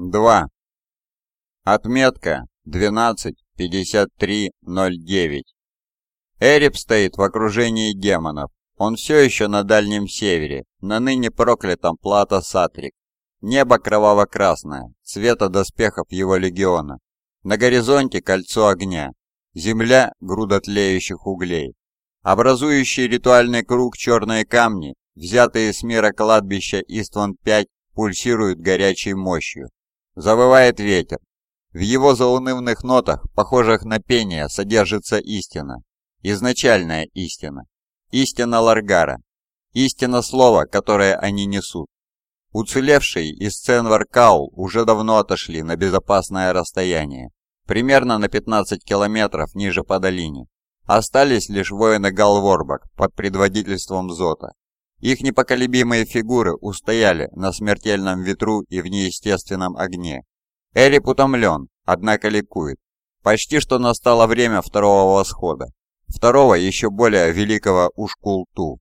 2. Отметка 12.53.09. Эрип стоит в окружении демонов. Он все еще на Дальнем Севере, на ныне проклятом плато Сатрик. Небо кроваво-красное, цвета доспехов его легиона. На горизонте кольцо огня. Земля – груда тлеющих углей. Образующие ритуальный круг черные камни, взятые с мира кладбища Истван-5, пульсируют горячей мощью. Завывает ветер. В его заунывных нотах, похожих на пение, содержится истина. Изначальная истина. Истина Ларгара. Истина слова, которое они несут. Уцелевшие из Ценвар-Каул уже давно отошли на безопасное расстояние, примерно на 15 километров ниже по долине. Остались лишь воины Галворбак под предводительством Зота. Их непоколебимые фигуры устояли на смертельном ветру и в неестественном огне. Эрип утомлен, однако ликует. Почти что настало время второго восхода. Второго, еще более великого Ушкулту.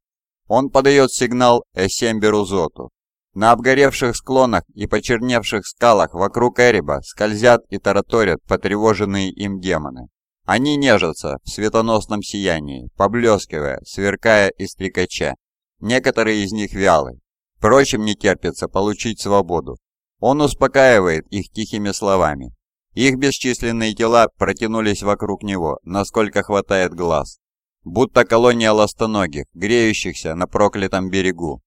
Он подает сигнал Эсемберу Зоту. На обгоревших склонах и почерневших скалах вокруг Эриба скользят и тараторят потревоженные им демоны. Они нежатся в светоносном сиянии, поблескивая, сверкая и стрекача. Некоторые из них вялы, впрочем, не терпится получить свободу. Он успокаивает их тихими словами. Их бесчисленные тела протянулись вокруг него, насколько хватает глаз. Будто колония ластоногих, греющихся на проклятом берегу.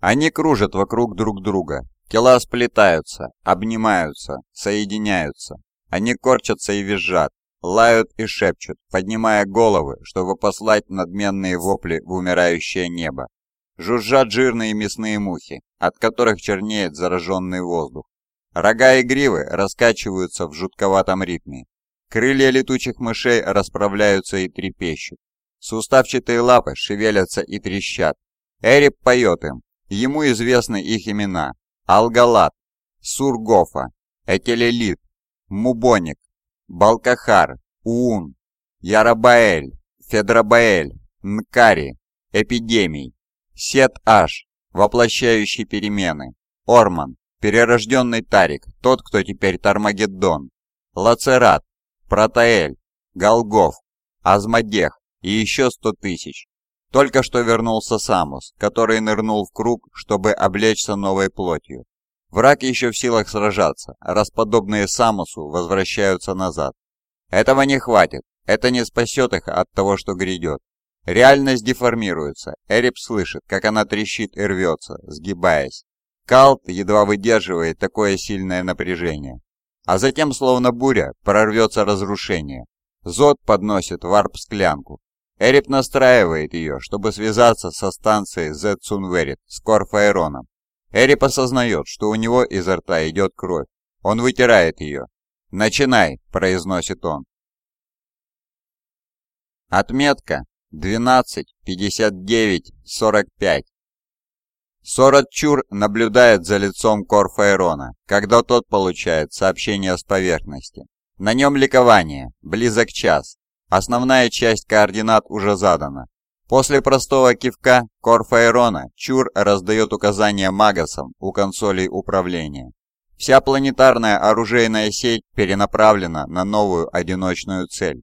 Они кружат вокруг друг друга. Тела сплетаются, обнимаются, соединяются. Они корчатся и визжат, лают и шепчут, поднимая головы, чтобы послать надменные вопли в умирающее небо. Жужжат жирные мясные мухи, от которых чернеет зараженный воздух. Рога и гривы раскачиваются в жутковатом ритме. Крылья летучих мышей расправляются и трепещут. Суставчатые лапы шевелятся и трещат. Эрип поет им. Ему известны их имена. Алгалат, Сургофа, Этелелит, Мубоник, Балкахар, Уун, Ярабаэль, Федрабаэль, Нкари, Эпидемий, Сет-Аш, воплощающий перемены. Орман, перерожденный Тарик, тот, кто теперь Тармагеддон. Лацерат, Протаэль, Голгоф, Азмадех и еще сто тысяч. Только что вернулся Самус, который нырнул в круг, чтобы облечься новой плотью. Враг еще в силах сражаться, раз подобные Самусу возвращаются назад. Этого не хватит, это не спасет их от того, что грядет. Реальность деформируется. Эрип слышит, как она трещит и рвется, сгибаясь. Калт едва выдерживает такое сильное напряжение. А затем, словно буря, прорвется разрушение. Зод подносит варп-склянку. Эрип настраивает ее, чтобы связаться со станцией Зетсунверит с Корфаэроном. Эрип осознает, что у него изо рта идет кровь. Он вытирает ее. «Начинай», — произносит он. Отметка 12.59.45. Сорат Чур наблюдает за лицом Корфаэрона, когда тот получает сообщение с поверхности. На нем ликование, близок час. Основная часть координат уже задана. После простого кивка Корфаэрона Чур раздает указания магасам у консолей управления. Вся планетарная оружейная сеть перенаправлена на новую одиночную цель.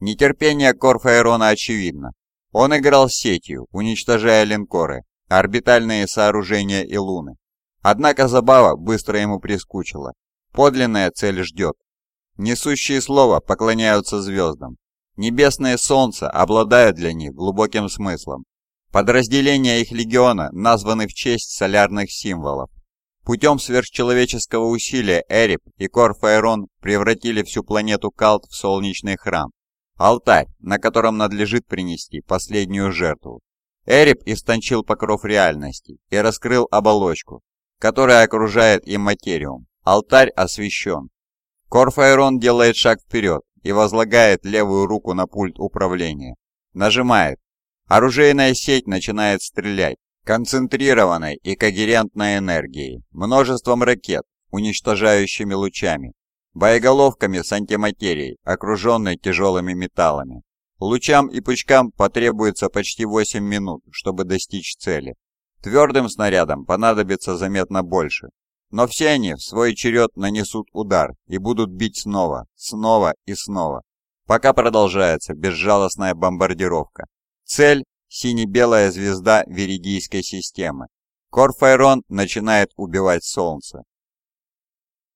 Нетерпение Корфаэрона очевидно. Он играл сетью, уничтожая линкоры, орбитальные сооружения и луны. Однако забава быстро ему прискучила. Подлинная цель ждет. Несущие слова поклоняются звездам. Небесное солнце обладает для них глубоким смыслом. Подразделения их легиона названы в честь солярных символов. Путем сверхчеловеческого усилия Эрип и Корфаэрон превратили всю планету Калт в солнечный храм. Алтарь, на котором надлежит принести последнюю жертву. Эрип истончил покров реальности и раскрыл оболочку, которая окружает им материум. Алтарь освящен. Корфаэрон делает шаг вперед и возлагает левую руку на пульт управления. Нажимает. Оружейная сеть начинает стрелять, концентрированной и когерентной энергией, множеством ракет, уничтожающими лучами, боеголовками с антиматерией, окруженной тяжелыми металлами. Лучам и пучкам потребуется почти 8 минут, чтобы достичь цели. Твердым снарядам понадобится заметно больше. Но все они в свой черед нанесут удар и будут бить снова, снова и снова, пока продолжается безжалостная бомбардировка. Цель – сине-белая звезда Веридийской системы. Корфайрон начинает убивать Солнце.